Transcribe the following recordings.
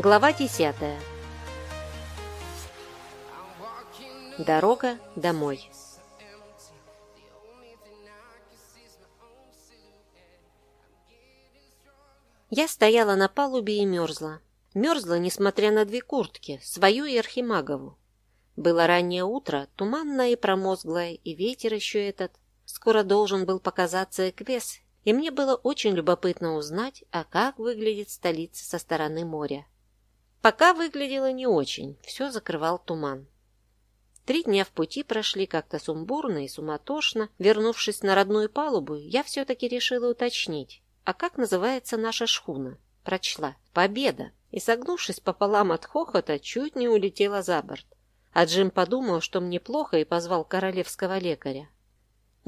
Глава 10. Дорога домой. Я стояла на палубе и мерзла. Мерзла, несмотря на две куртки, свою и Архимагову. Было раннее утро, туманное и промозглое, и ветер еще этот. Скоро должен был показаться Эквес, и мне было очень любопытно узнать, а как выглядит столица со стороны моря. Пока выглядело не очень, все закрывал туман. Три дня в пути прошли как-то сумбурно и суматошно. Вернувшись на родную палубу, я все-таки решила уточнить, а как называется наша шхуна? Прочла. Победа. И, согнувшись пополам от хохота, чуть не улетела за борт. А Джим подумал, что мне плохо, и позвал королевского лекаря.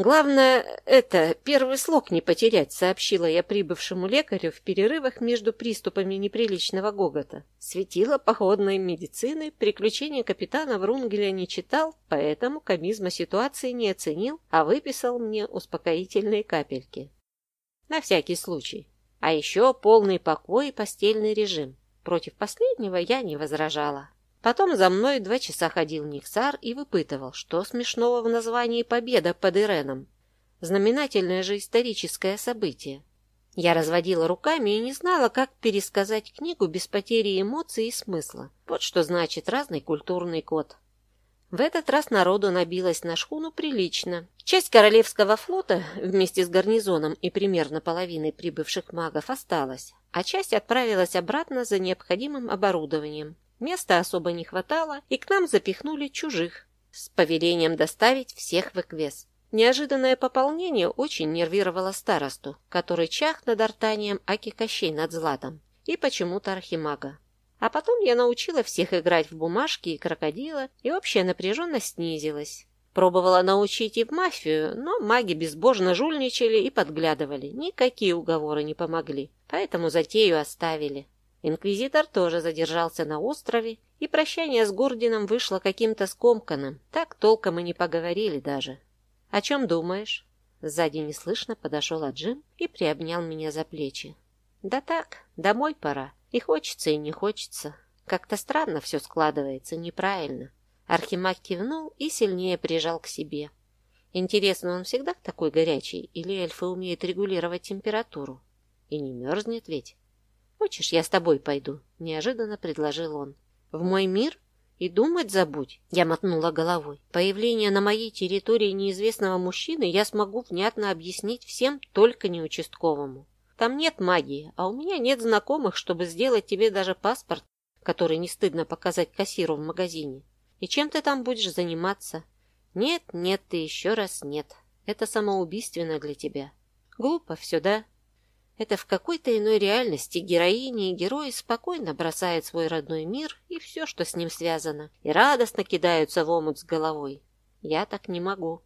«Главное, это, первый слог не потерять», — сообщила я прибывшему лекарю в перерывах между приступами неприличного гогота. Светило походной медицины, приключения капитана Врунгеля не читал, поэтому комизма ситуации не оценил, а выписал мне успокоительные капельки. На всякий случай. А еще полный покой и постельный режим. Против последнего я не возражала. Потом за мной два часа ходил Никсар и выпытывал, что смешного в названии «Победа под Иреном». Знаменательное же историческое событие. Я разводила руками и не знала, как пересказать книгу без потери эмоций и смысла. Вот что значит разный культурный код. В этот раз народу набилось на шхуну прилично. Часть Королевского флота вместе с гарнизоном и примерно половиной прибывших магов осталась, а часть отправилась обратно за необходимым оборудованием. Места особо не хватало, и к нам запихнули чужих с повелением доставить всех в Эквес. Неожиданное пополнение очень нервировало старосту, который чах над артанием Аки Кощей над Златом и почему-то Архимага. А потом я научила всех играть в бумажки и крокодила, и общая напряженность снизилась. Пробовала научить и в мафию, но маги безбожно жульничали и подглядывали. Никакие уговоры не помогли, поэтому затею оставили. Инквизитор тоже задержался на острове, и прощание с Гордином вышло каким-то скомканным. Так толком и не поговорили даже. «О чем думаешь?» Сзади неслышно подошел Аджим и приобнял меня за плечи. «Да так, домой пора. И хочется, и не хочется. Как-то странно все складывается, неправильно». Архимаг кивнул и сильнее прижал к себе. Интересно, он всегда такой горячий, или эльфы умеют регулировать температуру? И не мерзнет ведь? «Хочешь, я с тобой пойду?» – неожиданно предложил он. «В мой мир? И думать забудь!» – я мотнула головой. «Появление на моей территории неизвестного мужчины я смогу внятно объяснить всем, только не участковому. Там нет магии, а у меня нет знакомых, чтобы сделать тебе даже паспорт, который не стыдно показать кассиру в магазине. И чем ты там будешь заниматься? Нет, нет ты еще раз нет. Это самоубийственно для тебя. Глупо все, да?» Это в какой-то иной реальности героини и герои спокойно бросают свой родной мир и все, что с ним связано, и радостно кидаются в омут с головой. Я так не могу.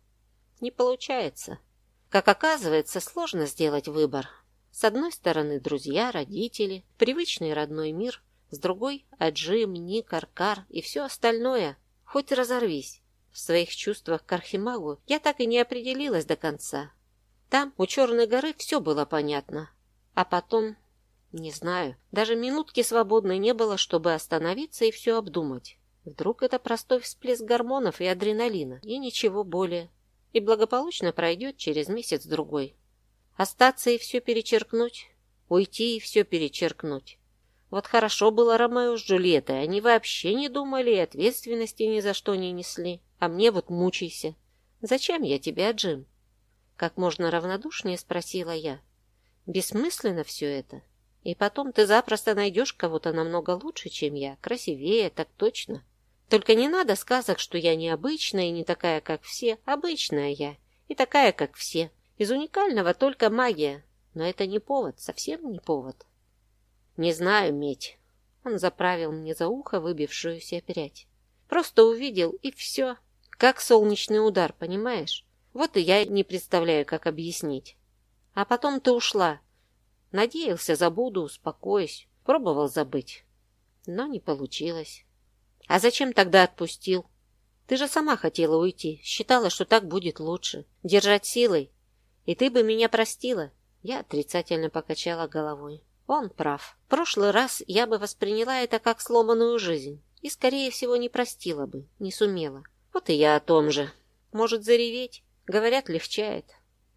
Не получается. Как оказывается, сложно сделать выбор. С одной стороны друзья, родители, привычный родной мир, с другой – Аджим, Ник, Аркар и все остальное. Хоть разорвись. В своих чувствах к Архимагу я так и не определилась до конца. Там, у Черной горы, все было понятно, а потом, не знаю, даже минутки свободной не было, чтобы остановиться и все обдумать. Вдруг это простой всплеск гормонов и адреналина, и ничего более. И благополучно пройдет через месяц-другой. Остаться и все перечеркнуть, уйти и все перечеркнуть. Вот хорошо было Ромео с Джульеттой, они вообще не думали и ответственности ни за что не несли. А мне вот мучайся. Зачем я тебя, Джим? Как можно равнодушнее спросила я. Бессмысленно все это. И потом ты запросто найдешь кого-то намного лучше, чем я, красивее, так точно. Только не надо сказок, что я необычная и не такая, как все. Обычная я. И такая, как все. Из уникального только магия. Но это не повод, совсем не повод. Не знаю, медь. Он заправил мне за ухо выбившуюся прядь. Просто увидел, и все. Как солнечный удар, понимаешь? Вот и я не представляю, как объяснить. А потом ты ушла. Надеялся, забуду, успокоюсь. Пробовал забыть. Но не получилось. А зачем тогда отпустил? Ты же сама хотела уйти. Считала, что так будет лучше. Держать силой. И ты бы меня простила. Я отрицательно покачала головой. Он прав. В прошлый раз я бы восприняла это как сломанную жизнь и, скорее всего, не простила бы, не сумела. Вот и я о том же. Может зареветь? Говорят, легчает.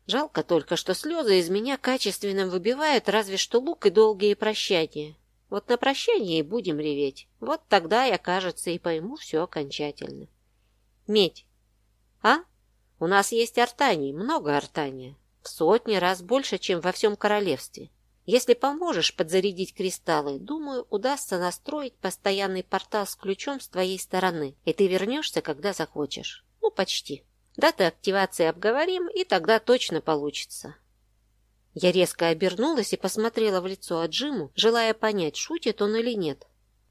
Жалко только, что слезы из меня качественно выбивают разве что лук и долгие прощания. Вот на прощание и будем реветь. Вот тогда я, кажется, и пойму все окончательно. Медь. А? У нас есть артаний, много артания. В сотни раз больше, чем во всем королевстве. Если поможешь подзарядить кристаллы, думаю, удастся настроить постоянный портал с ключом с твоей стороны, и ты вернешься, когда захочешь. Ну, почти. Даты активации обговорим, и тогда точно получится. Я резко обернулась и посмотрела в лицо Аджиму, желая понять, шутит он или нет.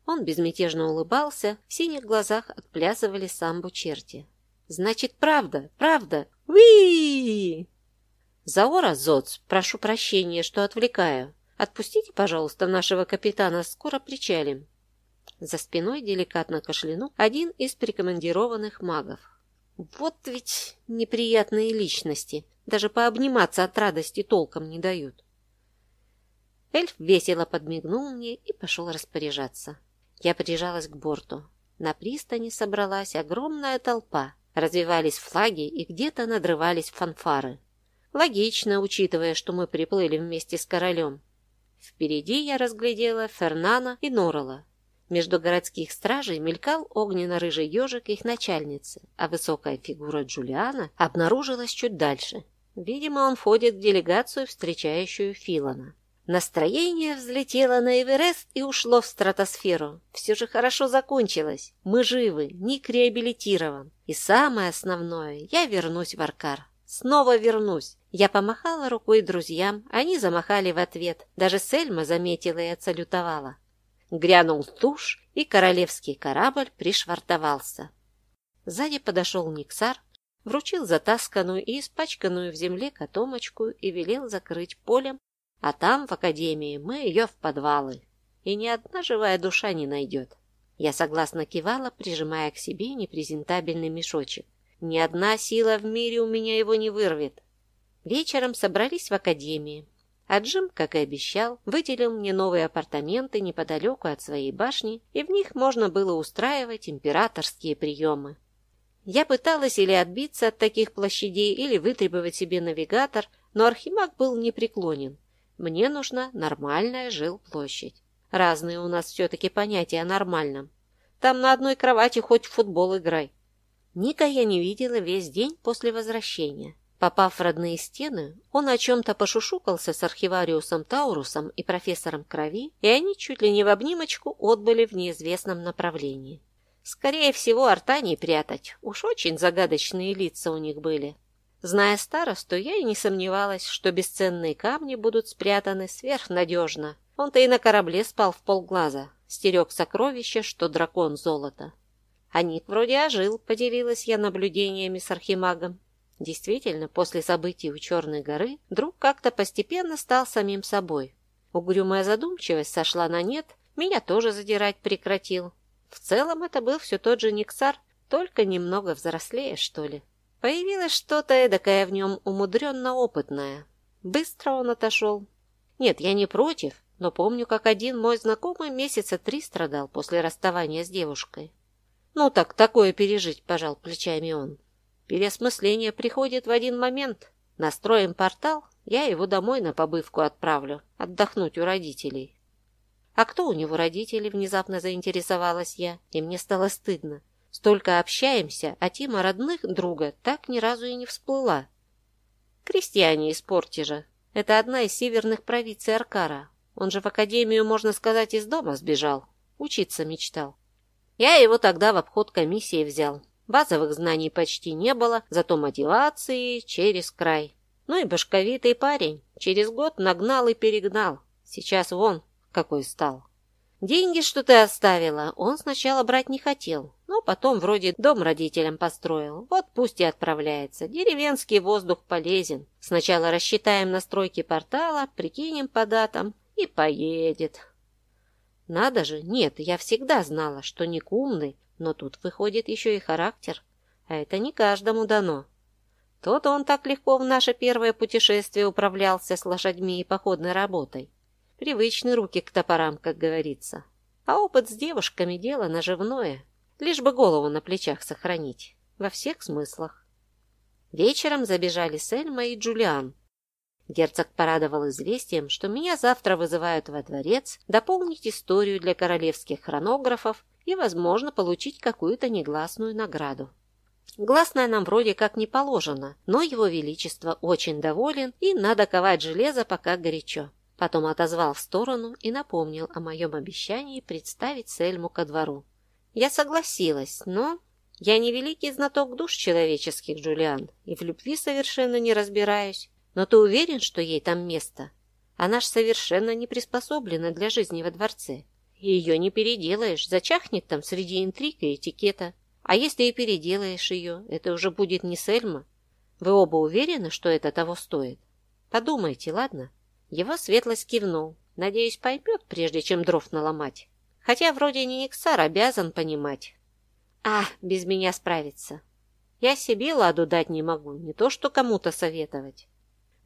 Он безмятежно улыбался, в синих глазах отплясывали самбу черти. «Значит, правда, правда! Уи!» «Заора Зоц, прошу прощения, что отвлекаю. Отпустите, пожалуйста, нашего капитана, скоро причалим». За спиной деликатно кашлянул один из прикомандированных магов. «Вот ведь неприятные личности, даже пообниматься от радости толком не дают». Эльф весело подмигнул мне и пошел распоряжаться. Я прижалась к борту. На пристани собралась огромная толпа. Развивались флаги и где-то надрывались фанфары. Логично, учитывая, что мы приплыли вместе с королем. Впереди я разглядела Фернана и Норрелла. Между городских стражей мелькал огненно-рыжий ежик их начальницы, а высокая фигура Джулиана обнаружилась чуть дальше. Видимо, он входит в делегацию, встречающую Филана. Настроение взлетело на Эверест и ушло в стратосферу. Все же хорошо закончилось. Мы живы, Ник реабилитирован. И самое основное, я вернусь в Аркар. Снова вернусь. Я помахала рукой друзьям, они замахали в ответ. Даже Сельма заметила и отсалютовала. Грянул тушь, и королевский корабль пришвартовался. Сзади подошел Никсар, вручил затасканную и испачканную в земле котомочку и велел закрыть полем, а там, в академии, мы ее в подвалы. И ни одна живая душа не найдет. Я согласно кивала, прижимая к себе непрезентабельный мешочек. Ни одна сила в мире у меня его не вырвет. Вечером собрались в академии. А Джим, как и обещал, выделил мне новые апартаменты неподалеку от своей башни, и в них можно было устраивать императорские приемы. Я пыталась или отбиться от таких площадей, или вытребовать себе навигатор, но Архимаг был непреклонен. Мне нужна нормальная жилплощадь. Разные у нас все-таки понятия о нормальном. Там на одной кровати хоть в футбол играй. Ника я не видела весь день после возвращения. Попав в родные стены, он о чем-то пошушукался с архивариусом Таурусом и профессором Крови, и они чуть ли не в обнимочку отбыли в неизвестном направлении. Скорее всего, артани прятать, уж очень загадочные лица у них были. Зная старосту, я и не сомневалась, что бесценные камни будут спрятаны сверхнадежно. Он-то и на корабле спал в полглаза, стерег сокровища, что дракон золота. А вроде ожил, поделилась я наблюдениями с архимагом. Действительно, после событий у Черной горы друг как-то постепенно стал самим собой. Угрюмая задумчивость сошла на нет, меня тоже задирать прекратил. В целом это был все тот же Никсар, только немного взрослее, что ли. Появилось что-то эдакое в нем умудренно опытное. Быстро он отошел. Нет, я не против, но помню, как один мой знакомый месяца три страдал после расставания с девушкой. «Ну так, такое пережить», – пожал плечами он. «Переосмысление приходит в один момент. Настроим портал, я его домой на побывку отправлю, отдохнуть у родителей». «А кто у него родители?» – внезапно заинтересовалась я, и мне стало стыдно. Столько общаемся, а тема родных друга так ни разу и не всплыла. Крестьяне из Портижа. Это одна из северных провинций Аркара. Он же в академию, можно сказать, из дома сбежал. Учиться мечтал. Я его тогда в обход комиссии взял. Базовых знаний почти не было, зато мотивации через край. Ну и башковитый парень. Через год нагнал и перегнал. Сейчас вон какой стал. Деньги, что ты оставила, он сначала брать не хотел, но потом вроде дом родителям построил. Вот пусть и отправляется. Деревенский воздух полезен. Сначала рассчитаем настройки портала, прикинем по датам и поедет. Надо же, нет, я всегда знала, что Ник умный, но тут выходит еще и характер. А это не каждому дано. Тот он так легко в наше первое путешествие управлялся с лошадьми и походной работой. Привычны руки к топорам, как говорится. А опыт с девушками – дело наживное. Лишь бы голову на плечах сохранить. Во всех смыслах. Вечером забежали Сельма и Джулиан. Герцог порадовал известием, что меня завтра вызывают во дворец дополнить историю для королевских хронографов и, возможно, получить какую-то негласную награду. Гласное нам вроде как не положено, но его величество очень доволен и надо ковать железо пока горячо. Потом отозвал в сторону и напомнил о моем обещании представить Сельму ко двору. Я согласилась, но... Я не великий знаток душ человеческих, Джулиан, и в любви совершенно не разбираюсь. Но ты уверен, что ей там место? Она ж совершенно не приспособлена для жизни во дворце. Ее не переделаешь, зачахнет там среди интриг и этикета. А если и переделаешь ее, это уже будет не Сельма. Вы оба уверены, что это того стоит? Подумайте, ладно? Его светлость кивнул. Надеюсь, поймет, прежде чем дров наломать. Хотя вроде не Никсар обязан понимать. А, без меня справиться. Я себе ладу дать не могу, не то что кому-то советовать.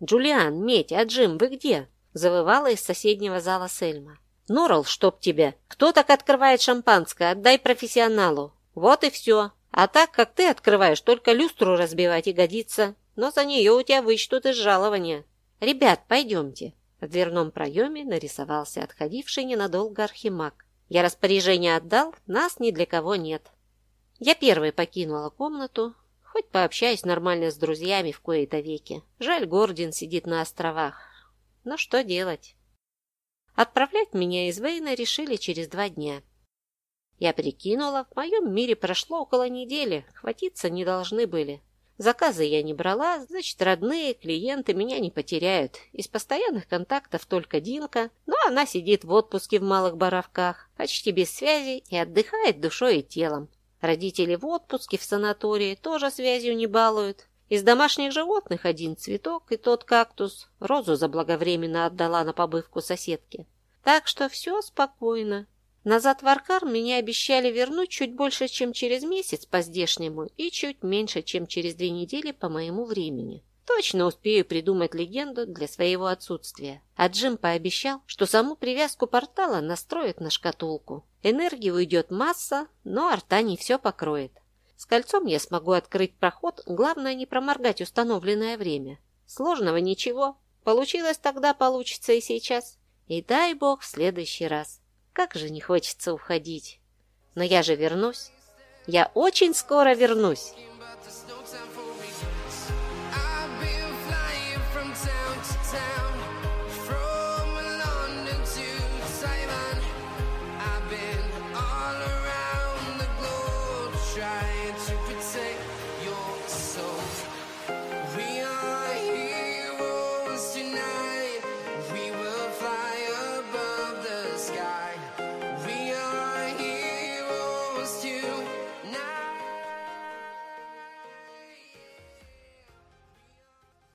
«Джулиан, Медь, а Джим, вы где?» Завывала из соседнего зала Сельма. «Норал, чтоб тебя! Кто так открывает шампанское? Отдай профессионалу!» «Вот и все. А так, как ты открываешь, только люстру разбивать и годится. Но за нее у тебя вычтут из жалования. Ребят, пойдемте». В дверном проеме нарисовался отходивший ненадолго архимаг. «Я распоряжение отдал, нас ни для кого нет». Я первой покинула комнату, хоть пообщаюсь нормально с друзьями в кои-то веки. Жаль, Гордин сидит на островах. Но что делать? Отправлять меня из Вейна решили через два дня. Я прикинула, в моем мире прошло около недели, хватиться не должны были. Заказы я не брала, значит, родные, клиенты меня не потеряют. Из постоянных контактов только Динка, но она сидит в отпуске в малых боровках, почти без связи и отдыхает душой и телом. Родители в отпуске в санатории тоже связью не балуют. Из домашних животных один цветок и тот кактус. Розу заблаговременно отдала на побывку соседке. Так что все спокойно. Назад в Аркар меня обещали вернуть чуть больше, чем через месяц по здешнему и чуть меньше, чем через две недели по моему времени. Точно успею придумать легенду для своего отсутствия. А Джим пообещал, что саму привязку портала настроит на шкатулку. Энергии уйдет масса, но арта не все покроет. С кольцом я смогу открыть проход, главное не проморгать установленное время. Сложного ничего. Получилось тогда, получится и сейчас. И дай бог в следующий раз. Как же не хочется уходить. Но я же вернусь. Я очень скоро вернусь.